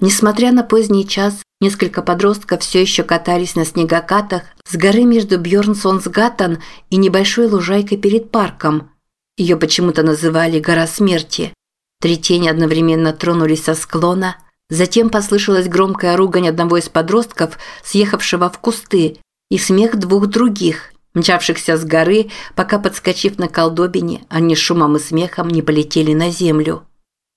Несмотря на поздний час, несколько подростков все еще катались на снегокатах с горы между Бьорнсонсгаттен и небольшой лужайкой перед парком. Ее почему-то называли «Гора смерти». Три тени одновременно тронулись со склона, затем послышалась громкая ругань одного из подростков, съехавшего в кусты, и смех двух других, мчавшихся с горы, пока, подскочив на колдобине, они шумом и смехом не полетели на землю.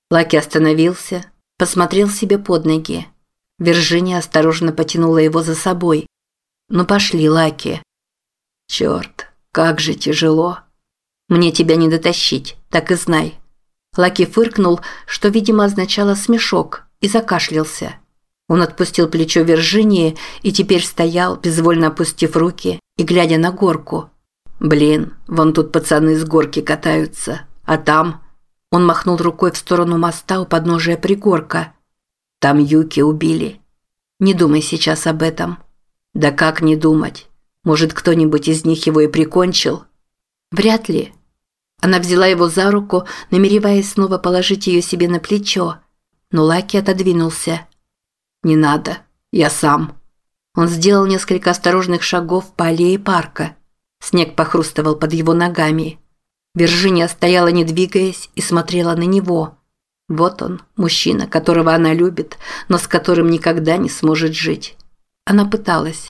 Лаки остановился, посмотрел себе под ноги. Виржиния осторожно потянула его за собой. «Ну пошли, Лаки». «Черт, как же тяжело. Мне тебя не дотащить, так и знай». Лаки фыркнул, что, видимо, означало смешок, и закашлялся. Он отпустил плечо Виржинии и теперь стоял, безвольно опустив руки и глядя на горку. «Блин, вон тут пацаны с горки катаются, а там...» Он махнул рукой в сторону моста у подножия пригорка. «Там Юки убили. Не думай сейчас об этом». «Да как не думать? Может, кто-нибудь из них его и прикончил?» «Вряд ли». Она взяла его за руку, намереваясь снова положить ее себе на плечо. Но Лаки отодвинулся. «Не надо. Я сам». Он сделал несколько осторожных шагов по аллее парка. Снег похрустывал под его ногами. Виржиния стояла не двигаясь и смотрела на него. Вот он, мужчина, которого она любит, но с которым никогда не сможет жить. Она пыталась.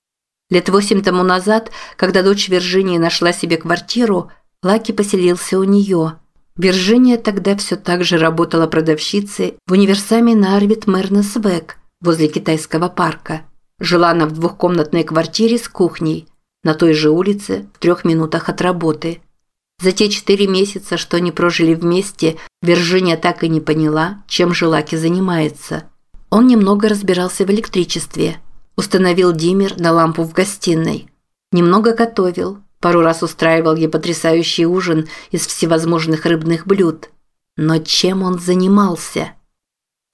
Лет восемь тому назад, когда дочь Виржинии нашла себе квартиру, Лаки поселился у нее. Виржиния тогда все так же работала продавщицей в универсаме на Арвид Мернесвек возле китайского парка. Жила она в двухкомнатной квартире с кухней, на той же улице, в трех минутах от работы. За те четыре месяца, что они прожили вместе, Виржиния так и не поняла, чем Желаки занимается. Он немного разбирался в электричестве, установил диммер на лампу в гостиной. Немного готовил, пару раз устраивал ей потрясающий ужин из всевозможных рыбных блюд. Но чем он занимался?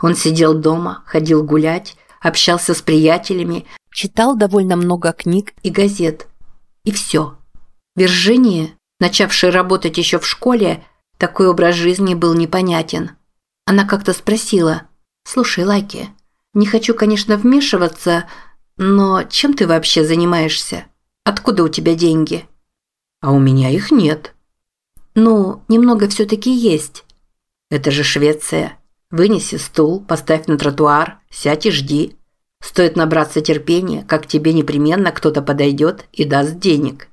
Он сидел дома, ходил гулять, общался с приятелями, читал довольно много книг и газет. И все. Виржиния, начавшая работать еще в школе, такой образ жизни был непонятен. Она как-то спросила, «Слушай, Лайки, не хочу, конечно, вмешиваться, но чем ты вообще занимаешься? Откуда у тебя деньги?» «А у меня их нет». «Ну, немного все-таки есть». «Это же Швеция. Вынеси стул, поставь на тротуар, сядь и жди. Стоит набраться терпения, как тебе непременно кто-то подойдет и даст денег.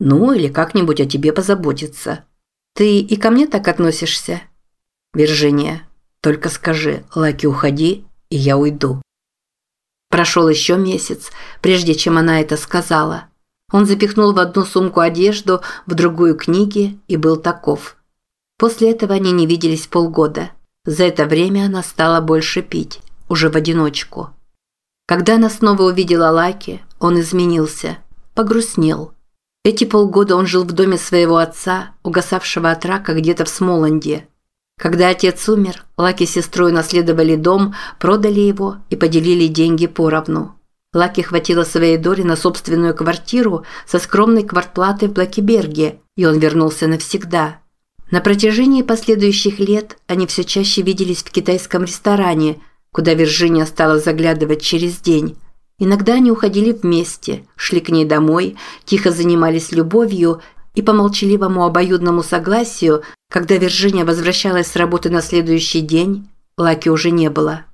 Ну, или как-нибудь о тебе позаботится. Ты и ко мне так относишься? Виржиния, только скажи, Лаки, уходи, и я уйду. Прошел еще месяц, прежде чем она это сказала. Он запихнул в одну сумку одежду, в другую книги и был таков. После этого они не виделись полгода. За это время она стала больше пить, уже в одиночку. Когда она снова увидела Лаки, он изменился, погрустнел. Эти полгода он жил в доме своего отца, угасавшего от рака где-то в Смоланде. Когда отец умер, Лаки с сестрой наследовали дом, продали его и поделили деньги поровну. Лаки хватило своей доли на собственную квартиру со скромной квартплатой в Блакиберге, и он вернулся навсегда. На протяжении последующих лет они все чаще виделись в китайском ресторане – куда Виржиния стала заглядывать через день. Иногда они уходили вместе, шли к ней домой, тихо занимались любовью и по молчаливому обоюдному согласию, когда Виржиния возвращалась с работы на следующий день, Лаки уже не было.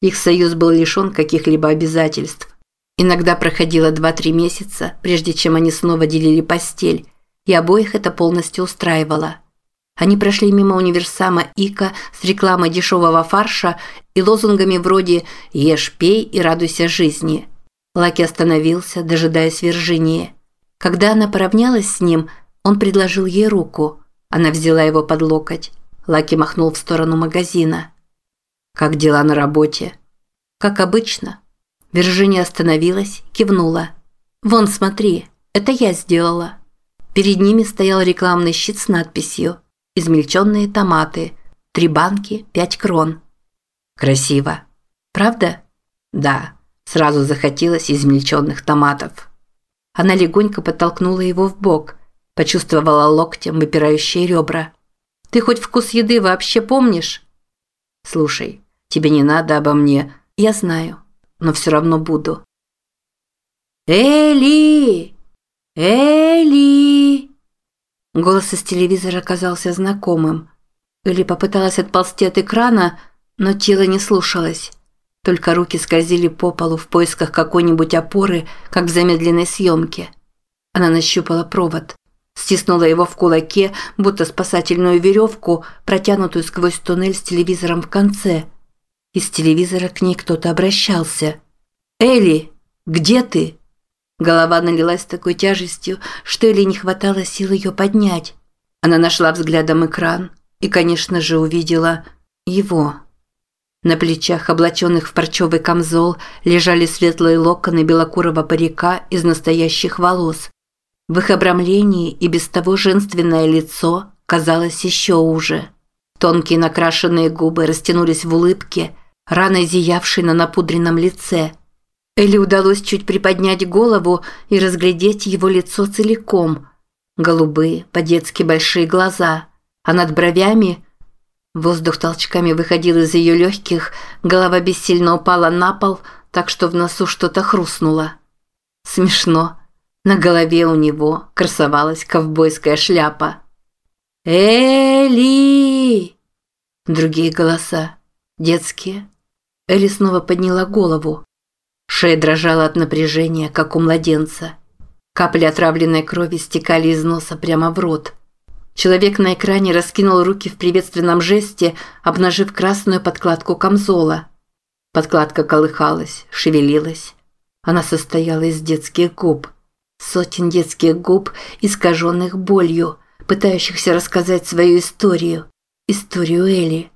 Их союз был лишен каких-либо обязательств. Иногда проходило 2-3 месяца, прежде чем они снова делили постель, и обоих это полностью устраивало – они прошли мимо универсама Ика с рекламой дешевого фарша и лозунгами вроде «Ешь, пей и радуйся жизни». Лаки остановился, дожидаясь Виржинии. Когда она поравнялась с ним, он предложил ей руку. Она взяла его под локоть. Лаки махнул в сторону магазина. «Как дела на работе?» «Как обычно». Виржиния остановилась, кивнула. «Вон, смотри, это я сделала». Перед ними стоял рекламный щит с надписью измельченные томаты, три банки, пять крон. Красиво. Правда? Да. Сразу захотелось измельченных томатов. Она легонько подтолкнула его в бок, почувствовала локтем выпирающие ребра. Ты хоть вкус еды вообще помнишь? Слушай, тебе не надо обо мне. Я знаю, но все равно буду. Эли! Эли! Голос из телевизора оказался знакомым. Элли попыталась отползти от экрана, но тело не слушалось. Только руки скользили по полу в поисках какой-нибудь опоры, как в замедленной съемке. Она нащупала провод, стиснула его в кулаке, будто спасательную веревку, протянутую сквозь туннель с телевизором в конце. Из телевизора к ней кто-то обращался. «Элли, где ты?» Голова налилась такой тяжестью, что Элли не хватало сил ее поднять. Она нашла взглядом экран и, конечно же, увидела его. На плечах, облаченных в парчевый камзол, лежали светлые локоны белокурого парика из настоящих волос. В их обрамлении и без того женственное лицо казалось еще уже. Тонкие накрашенные губы растянулись в улыбке, рано зиявшей на напудренном лице. Элли удалось чуть приподнять голову и разглядеть его лицо целиком. Голубые, по-детски большие глаза, а над бровями – Воздух толчками выходил из ее легких, голова бессильно упала на пол, так что в носу что-то хрустнуло. Смешно. На голове у него красовалась ковбойская шляпа. «Элли!» Другие голоса. Детские. Элли снова подняла голову. Шея дрожала от напряжения, как у младенца. Капли отравленной крови стекали из носа прямо в рот. Человек на экране раскинул руки в приветственном жесте, обнажив красную подкладку камзола. Подкладка колыхалась, шевелилась. Она состояла из детских губ. Сотен детских губ, искаженных болью, пытающихся рассказать свою историю. Историю Элли.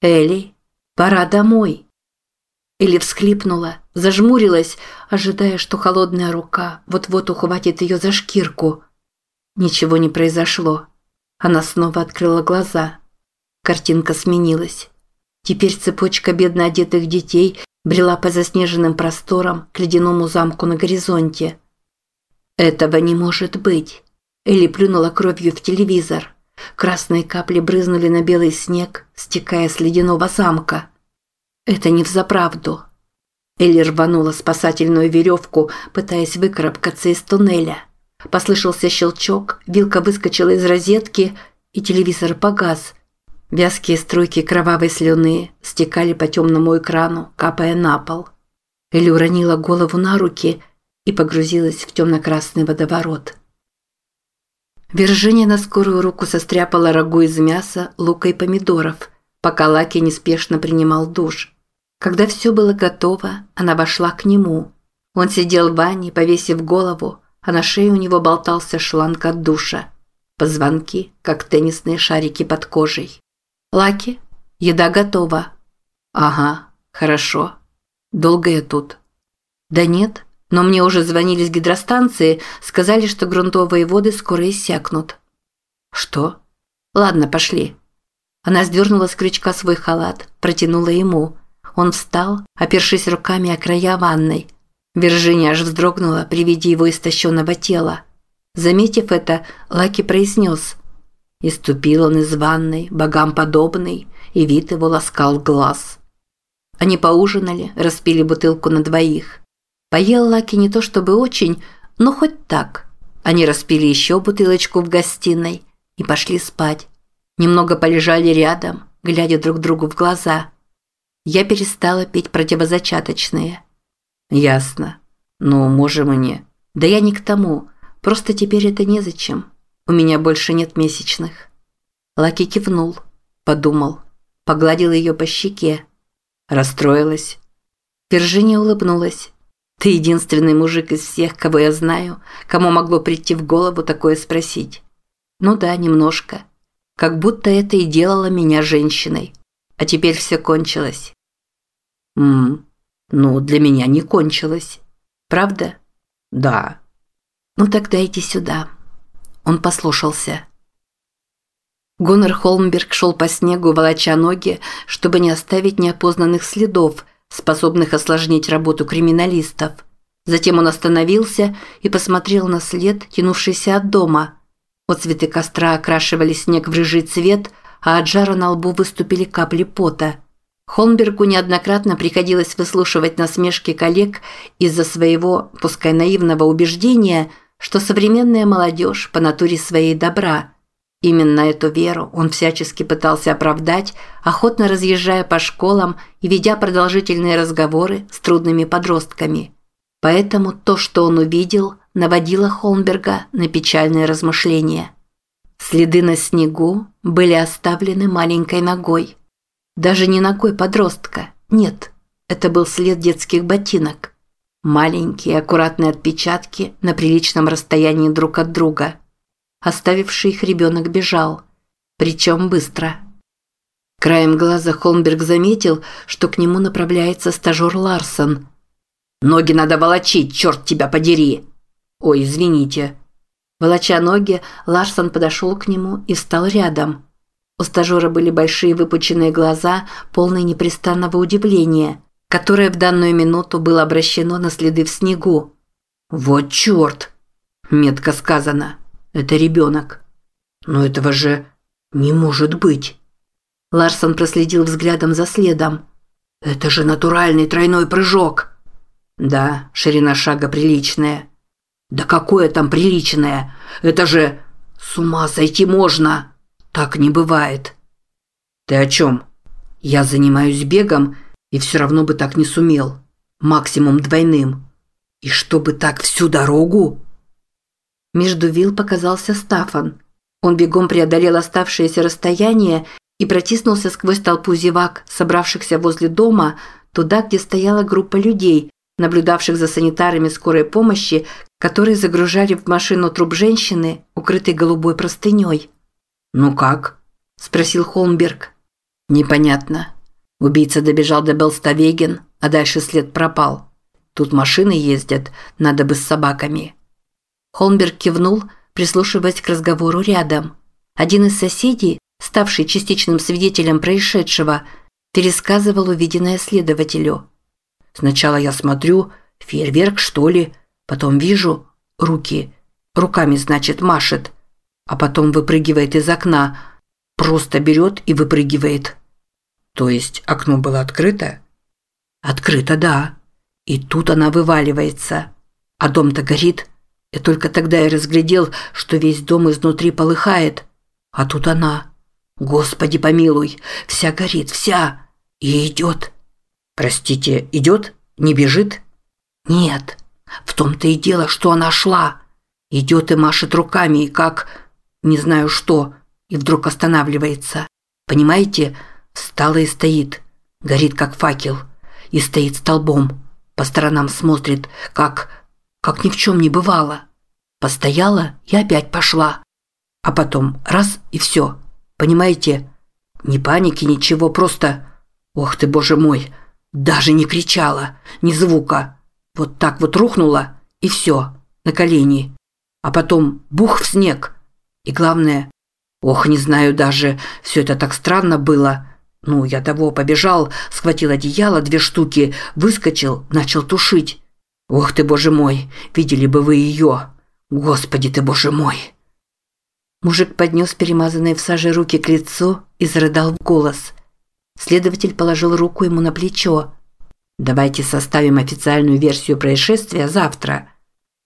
«Элли, пора домой!» Элли всхлипнула, зажмурилась, ожидая, что холодная рука вот-вот ухватит ее за шкирку. Ничего не произошло. Она снова открыла глаза. Картинка сменилась. Теперь цепочка бедно одетых детей брела по заснеженным просторам к ледяному замку на горизонте. «Этого не может быть!» Элли плюнула кровью в телевизор. Красные капли брызнули на белый снег, стекая с ледяного замка. «Это не взаправду!» Элли рванула спасательную веревку, пытаясь выкарабкаться из туннеля. Послышался щелчок, вилка выскочила из розетки, и телевизор погас. Вязкие струйки кровавой слюны стекали по темному экрану, капая на пол. Элли уронила голову на руки и погрузилась в темно-красный водоворот. Виржиния на скорую руку состряпала рагу из мяса, лука и помидоров, пока Лаки неспешно принимал душ. Когда все было готово, она вошла к нему. Он сидел в ванне, повесив голову, а на шее у него болтался шланг от душа. Позвонки, как теннисные шарики под кожей. «Лаки, еда готова». «Ага, хорошо. Долго я тут?» «Да нет, но мне уже звонили с гидростанции, сказали, что грунтовые воды скоро иссякнут». «Что?» «Ладно, пошли». Она сдернула с крючка свой халат, протянула ему. Он встал, опершись руками о края ванной – Виржиния аж вздрогнула при виде его истощенного тела. Заметив это, Лаки произнес. Иступил он из ванной, богам подобный, и вид его ласкал глаз. Они поужинали, распили бутылку на двоих. Поел Лаки не то чтобы очень, но хоть так. Они распили еще бутылочку в гостиной и пошли спать. Немного полежали рядом, глядя друг другу в глаза. Я перестала пить противозачаточные – «Ясно. Ну, можем и не. Да я не к тому. Просто теперь это незачем. У меня больше нет месячных». Лаки кивнул, подумал, погладил ее по щеке. Расстроилась. Виржиния улыбнулась. «Ты единственный мужик из всех, кого я знаю, кому могло прийти в голову такое спросить». «Ну да, немножко. Как будто это и делало меня женщиной. А теперь все кончилось». «Ммм, ну, для меня не кончилось. Правда? Да. Ну тогда иди сюда. Он послушался. Гонор Холмберг шел по снегу, волоча ноги, чтобы не оставить неопознанных следов, способных осложнить работу криминалистов. Затем он остановился и посмотрел на след, тянувшийся от дома. Отцветы костра окрашивали снег в рыжий цвет, а от жара на лбу выступили капли пота. Холмбергу неоднократно приходилось выслушивать насмешки коллег из-за своего, пускай наивного убеждения, что современная молодежь по натуре своей добра. Именно эту веру он всячески пытался оправдать, охотно разъезжая по школам и ведя продолжительные разговоры с трудными подростками. Поэтому то, что он увидел, наводило Холмберга на печальные размышления. Следы на снегу были оставлены маленькой ногой. Даже не ногой подростка, нет, это был след детских ботинок. Маленькие аккуратные отпечатки на приличном расстоянии друг от друга. Оставивший их ребенок бежал, причем быстро. Краем глаза Холмберг заметил, что к нему направляется стажер Ларсон. «Ноги надо волочить, черт тебя подери!» «Ой, извините», Волоча ноги, Ларсон подошел к нему и встал рядом. У стажера были большие выпученные глаза, полные непрестанного удивления, которое в данную минуту было обращено на следы в снегу. «Вот черт!» – метко сказано. «Это ребенок». «Но этого же не может быть!» Ларсон проследил взглядом за следом. «Это же натуральный тройной прыжок!» «Да, ширина шага приличная». Да какое там приличное? Это же... С ума сойти можно. Так не бывает. Ты о чем? Я занимаюсь бегом и все равно бы так не сумел. Максимум двойным. И чтобы так всю дорогу? Между вил показался Стафан. Он бегом преодолел оставшееся расстояние и протиснулся сквозь толпу зевак, собравшихся возле дома, туда, где стояла группа людей, наблюдавших за санитарами скорой помощи, которые загружали в машину труп женщины, укрытой голубой простыней. «Ну как?» – спросил Холмберг. «Непонятно. Убийца добежал до Белставеген, а дальше след пропал. Тут машины ездят, надо бы с собаками». Холмберг кивнул, прислушиваясь к разговору рядом. Один из соседей, ставший частичным свидетелем происшедшего, пересказывал увиденное следователю. «Сначала я смотрю, фейерверк, что ли?» Потом вижу руки. Руками, значит, машет. А потом выпрыгивает из окна. Просто берет и выпрыгивает. То есть окно было открыто? Открыто, да. И тут она вываливается. А дом-то горит. И только тогда я разглядел, что весь дом изнутри полыхает. А тут она. Господи помилуй, вся горит, вся. И идет. Простите, идет? Не бежит? Нет. В том-то и дело, что она шла. Идет и машет руками, и как... Не знаю что. И вдруг останавливается. Понимаете? Встала и стоит. Горит, как факел. И стоит столбом. По сторонам смотрит, как... Как ни в чем не бывало. Постояла и опять пошла. А потом раз и все. Понимаете? Ни паники, ничего, просто... Ох ты, боже мой! Даже не кричала, ни звука. Вот так вот рухнула, и все, на колени. А потом бух в снег. И главное, ох, не знаю даже, все это так странно было. Ну, я того побежал, схватил одеяло, две штуки, выскочил, начал тушить. Ох ты, боже мой, видели бы вы ее. Господи ты, боже мой. Мужик поднес перемазанные в саже руки к лицу и зарыдал в голос. Следователь положил руку ему на плечо. Давайте составим официальную версию происшествия завтра.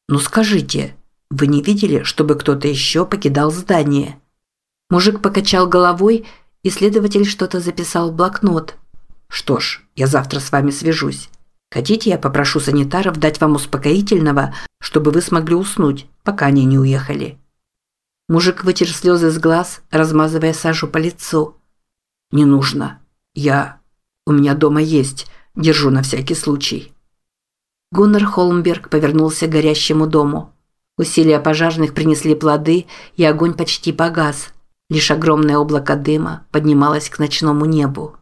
Ну скажите, вы не видели, чтобы кто-то еще покидал здание? Мужик покачал головой, и следователь что-то записал в блокнот. Что ж, я завтра с вами свяжусь. Хотите, я попрошу санитаров дать вам успокоительного, чтобы вы смогли уснуть, пока они не уехали. Мужик вытер слезы с глаз, размазывая сажу по лицу. Не нужно. Я... У меня дома есть. Держу на всякий случай». Гуннер Холмберг повернулся к горящему дому. Усилия пожарных принесли плоды, и огонь почти погас. Лишь огромное облако дыма поднималось к ночному небу.